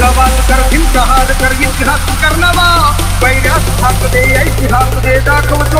प्रवास कर इम्तहान कर इतिहास करनवा वैरास हाथ दे ऐतिहास दे दाखव चोचनवा